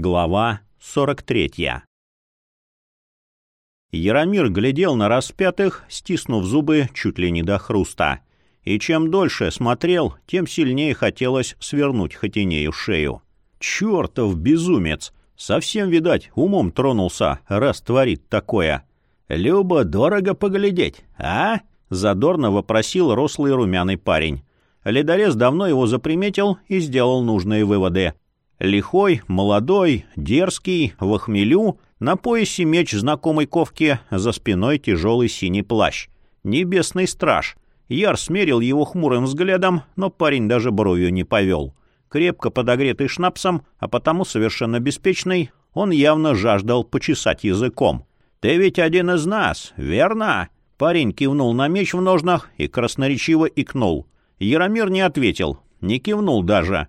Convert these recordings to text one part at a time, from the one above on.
Глава 43 Яромир глядел на распятых, стиснув зубы чуть ли не до хруста. И чем дольше смотрел, тем сильнее хотелось свернуть Хотинею шею. «Чертов безумец! Совсем, видать, умом тронулся, раз творит такое!» «Любо дорого поглядеть, а?» — задорно вопросил рослый румяный парень. Ледорез давно его заприметил и сделал нужные выводы. Лихой, молодой, дерзкий, в охмелю, на поясе меч знакомой ковки, за спиной тяжелый синий плащ. Небесный страж. Яр смерил его хмурым взглядом, но парень даже бровью не повел. Крепко подогретый шнапсом, а потому совершенно беспечный, он явно жаждал почесать языком. «Ты ведь один из нас, верно?» Парень кивнул на меч в ножнах и красноречиво икнул. Яромир не ответил, не кивнул даже.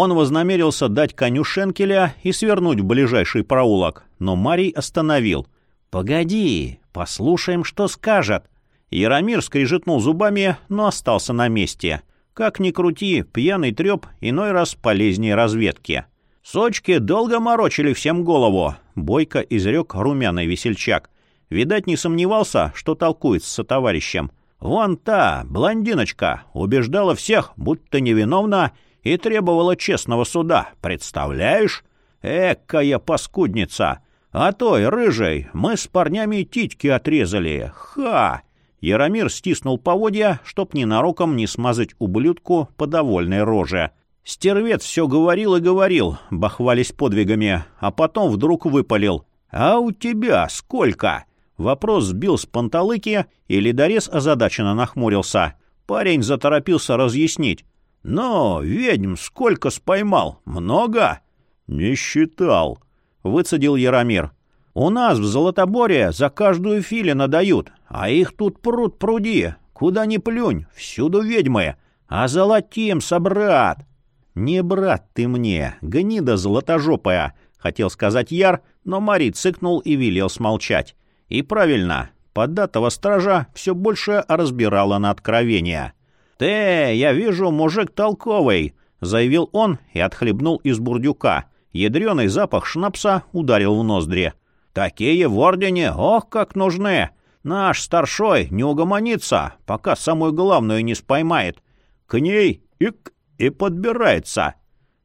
Он вознамерился дать коню шенкеля и свернуть в ближайший проулок, но Марий остановил. «Погоди, послушаем, что скажет». Яромир скрижетнул зубами, но остался на месте. Как ни крути, пьяный треп иной раз полезнее разведки. «Сочки долго морочили всем голову», — бойко изрек румяный весельчак. Видать, не сомневался, что толкует с товарищем. «Вон та, блондиночка, убеждала всех, будто невиновна, и требовала честного суда. Представляешь? Экая паскудница! А той, рыжей, мы с парнями титьки отрезали. Ха!» Яромир стиснул поводья, чтоб ненароком не смазать ублюдку по довольной роже. Стервец все говорил и говорил, бахвались подвигами, а потом вдруг выпалил. «А у тебя сколько?» Вопрос сбил с панталыки, и ледорез озадаченно нахмурился. Парень заторопился разъяснить. «Но, ведьм, сколько споймал? Много?» «Не считал», — выцедил Яромир. «У нас в Золотоборе за каждую филина дают, а их тут пруд пруди. Куда ни плюнь, всюду ведьмы. А золотим, собрат!» «Не брат ты мне, гнида золотожопая», — хотел сказать Яр, но Мари цыкнул и велел смолчать. «И правильно, поддатого стража все больше разбирала на откровения». «Ты, я вижу, мужик толковый», — заявил он и отхлебнул из бурдюка. Ядреный запах шнапса ударил в ноздри. «Такие в ордене, ох, как нужны! Наш старшой не угомонится, пока самую главную не споймает. К ней и, и подбирается».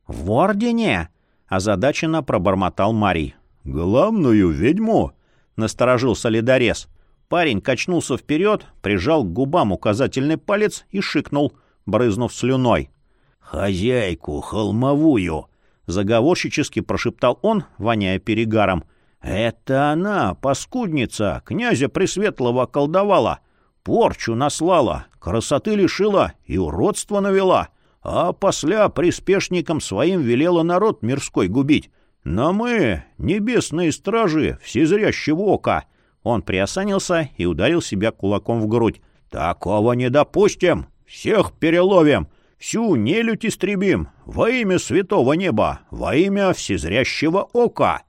«В ордене?» — озадаченно пробормотал Марий. «Главную ведьму?» — насторожился ледорез. Парень качнулся вперед, прижал к губам указательный палец и шикнул, брызнув слюной. «Хозяйку холмовую!» — заговорщически прошептал он, воняя перегаром. «Это она, паскудница, князя Пресветлого околдовала, порчу наслала, красоты лишила и уродство навела, а после приспешникам своим велела народ мирской губить. Но мы, небесные стражи, всезрящего ока, он приосанился и ударил себя кулаком в грудь. «Такого не допустим! Всех переловим! Всю нелюдь истребим! Во имя святого неба! Во имя всезрящего ока!»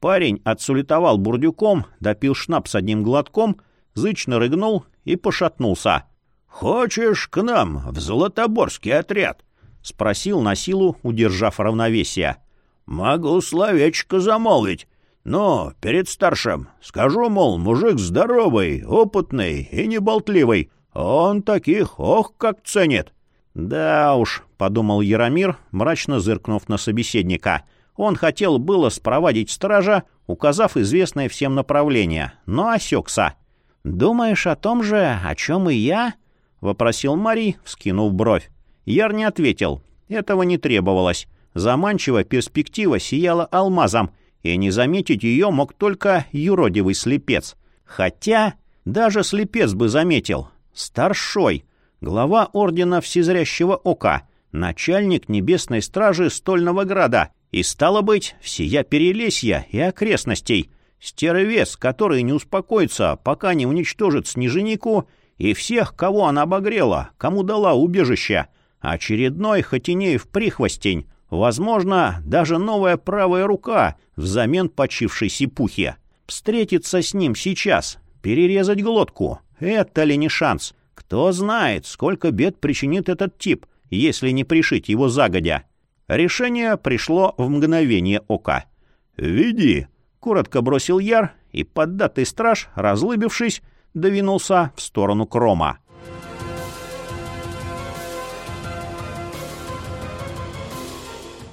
Парень отсулетовал бурдюком, допил шнапс одним глотком, зычно рыгнул и пошатнулся. «Хочешь к нам в Золотоборский отряд?» — спросил на силу, удержав равновесие. «Могу словечко замолвить. Но перед старшим скажу, мол, мужик здоровый, опытный и неболтливый. Он таких, ох, как ценит. Да уж, — подумал Яромир, мрачно зыркнув на собеседника. Он хотел было спровадить стража, указав известное всем направление, но осекся. «Думаешь о том же, о чем и я?» — вопросил Марий, вскинув бровь. Яр не ответил. Этого не требовалось. Заманчивая перспектива сияла алмазом, и не заметить ее мог только юродивый слепец. Хотя даже слепец бы заметил. Старшой, глава Ордена Всезрящего Ока, начальник Небесной Стражи Стольного Града и, стало быть, всея Перелесья и окрестностей, стервец, который не успокоится, пока не уничтожит Снеженику и всех, кого она обогрела, кому дала убежище, очередной Хотинеев прихвостень, Возможно, даже новая правая рука взамен почившей сипухи. Встретиться с ним сейчас, перерезать глотку. Это ли не шанс? Кто знает, сколько бед причинит этот тип, если не пришить его загодя. Решение пришло в мгновение ока. «Веди!» — коротко бросил Яр, и поддатый страж, разлыбившись, двинулся в сторону Крома.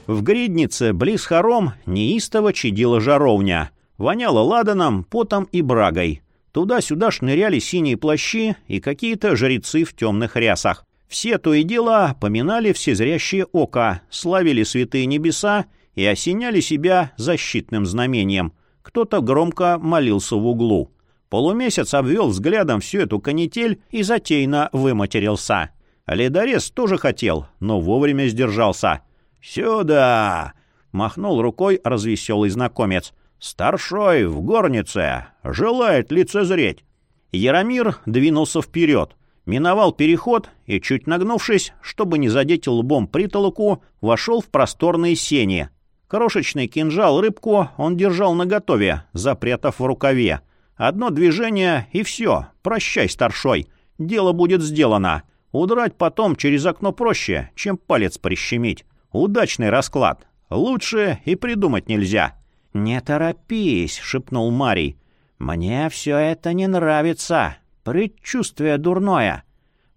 В гриднице, близ хором, неистово чадила жаровня. Воняло ладаном, потом и брагой. Туда-сюда шныряли синие плащи и какие-то жрецы в темных рясах. Все то и дело поминали всезрящее око, славили святые небеса и осеняли себя защитным знамением. Кто-то громко молился в углу. Полумесяц обвел взглядом всю эту канитель и затейно выматерился. Ледорез тоже хотел, но вовремя сдержался. «Сюда!» — махнул рукой развеселый знакомец. «Старшой в горнице! Желает лицезреть!» Яромир двинулся вперед — миновал переход и, чуть нагнувшись, чтобы не задеть лбом притолоку, вошел в просторные сени. Крошечный кинжал рыбку он держал наготове, запрятав в рукаве. Одно движение и все, прощай, старшой, дело будет сделано. Удрать потом через окно проще, чем палец прищемить. Удачный расклад. Лучше и придумать нельзя. «Не торопись», — шепнул Марий. «Мне все это не нравится. Предчувствие дурное.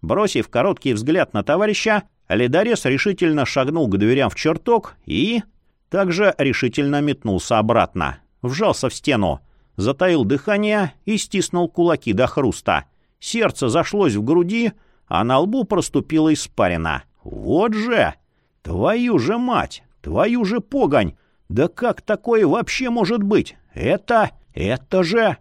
Бросив короткий взгляд на товарища, ледорез решительно шагнул к дверям в чертог и... также решительно метнулся обратно. Вжался в стену, затаил дыхание и стиснул кулаки до хруста. Сердце зашлось в груди, а на лбу проступила испарина. «Вот же! Твою же мать! Твою же погонь! Да как такое вообще может быть? Это... это же...»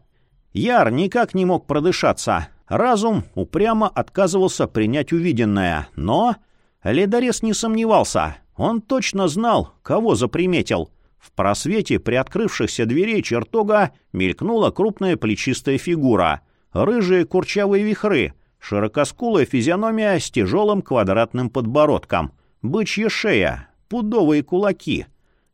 Яр никак не мог продышаться. Разум упрямо отказывался принять увиденное, но... Ледорез не сомневался. Он точно знал, кого заприметил. В просвете приоткрывшихся дверей чертога мелькнула крупная плечистая фигура. Рыжие курчавые вихры, широкоскулая физиономия с тяжелым квадратным подбородком, бычья шея, пудовые кулаки.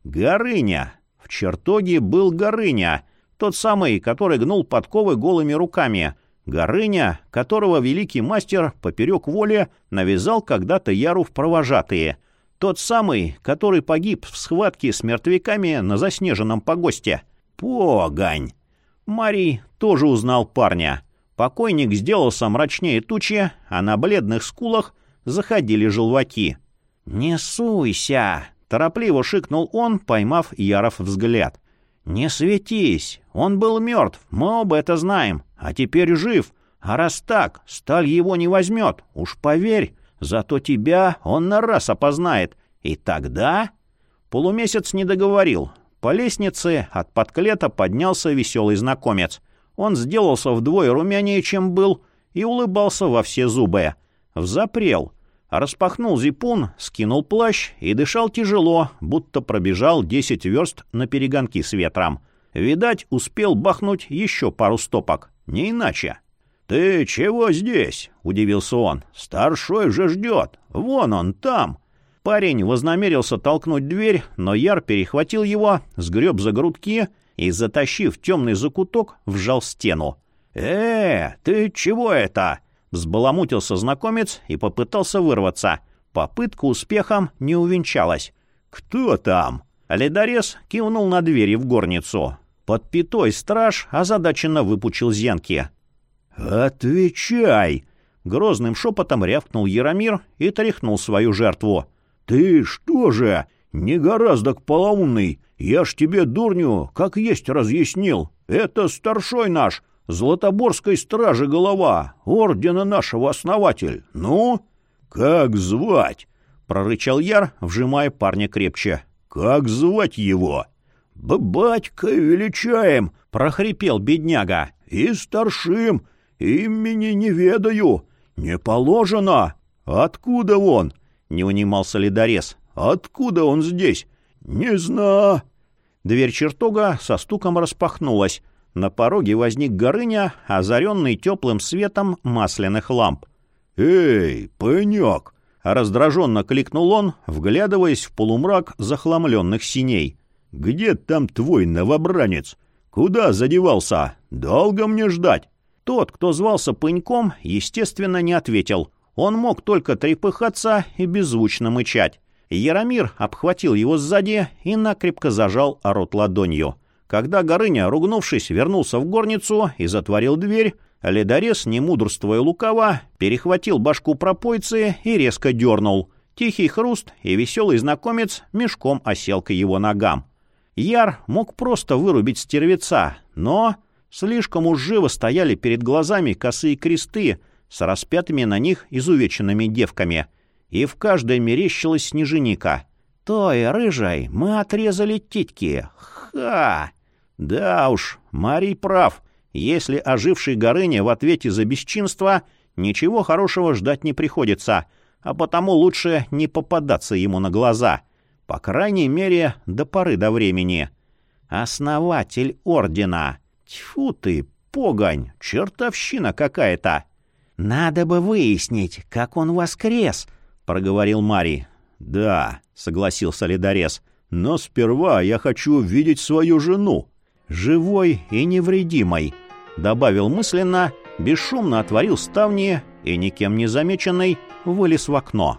Горыня. В чертоге был Горыня — тот самый, который гнул подковы голыми руками. Горыня, которого великий мастер поперек воли навязал когда-то Яру в провожатые. Тот самый, который погиб в схватке с мертвяками на заснеженном погосте. Погань! Марий тоже узнал парня. Покойник сделался мрачнее тучи, а на бледных скулах заходили желваки. «Не суйся!» — торопливо шикнул он, поймав Яров взгляд. «Не светись! Он был мертв, мы оба это знаем, а теперь жив. А раз так, сталь его не возьмет, уж поверь. Зато тебя он на раз опознает. И тогда...» Полумесяц не договорил. По лестнице от подклета поднялся веселый знакомец. Он сделался вдвое румянее, чем был, и улыбался во все зубы. Взапрел. Распахнул зипун, скинул плащ и дышал тяжело, будто пробежал десять верст на перегонки с ветром. Видать, успел бахнуть еще пару стопок. Не иначе. «Ты чего здесь?» — удивился он. «Старшой же ждет. Вон он там». Парень вознамерился толкнуть дверь, но Яр перехватил его, сгреб за грудки и, затащив темный закуток, вжал стену. «Э, ты чего это?» Взбаламутился знакомец и попытался вырваться. Попытка успехом не увенчалась. «Кто там?» Ледорез кивнул на двери в горницу. Под пятой страж озадаченно выпучил зенки. «Отвечай!» Грозным шепотом рявкнул Яромир и тряхнул свою жертву. «Ты что же, не гораздо к полоумный? Я ж тебе, дурню, как есть разъяснил. Это старшой наш, Златоборской стражи голова, ордена нашего основатель. Ну, как звать? прорычал Яр, вжимая парня крепче. Как звать его? Батька величаем, прохрипел бедняга. И старшим имени не ведаю. Не положено. Откуда он? Не унимался ледорез. Откуда он здесь? Не знаю. Дверь чертога со стуком распахнулась. На пороге возник Горыня, озаренный теплым светом масляных ламп. «Эй, пенек!» — раздраженно кликнул он, вглядываясь в полумрак захламленных синей. «Где там твой новобранец? Куда задевался? Долго мне ждать?» Тот, кто звался Пыньком, естественно, не ответил. Он мог только трепыхаться и беззвучно мычать. Яромир обхватил его сзади и накрепко зажал рот ладонью. Когда Горыня, ругнувшись, вернулся в горницу и затворил дверь, ледорез, не мудрствуя лукаво, перехватил башку пропойцы и резко дернул. Тихий хруст, и веселый знакомец мешком осел к его ногам. Яр мог просто вырубить стервеца, но слишком уж живо стояли перед глазами косые кресты с распятыми на них изувеченными девками, и в каждой мерещилась снеженика. «Той, рыжай, мы отрезали титьки! Ха!» Да уж, Марий прав. Если оживший Горыня в ответе за бесчинство, ничего хорошего ждать не приходится, а потому лучше не попадаться ему на глаза. По крайней мере, до поры до времени. Основатель ордена. Тьфу ты, погонь, чертовщина какая-то. «Надо бы выяснить, как он воскрес», — проговорил Марий. «Да», — согласился ледорез, — «но сперва я хочу видеть свою жену» живой и невредимой», — добавил мысленно, бесшумно отворил ставни и, никем не замеченный, вылез в окно.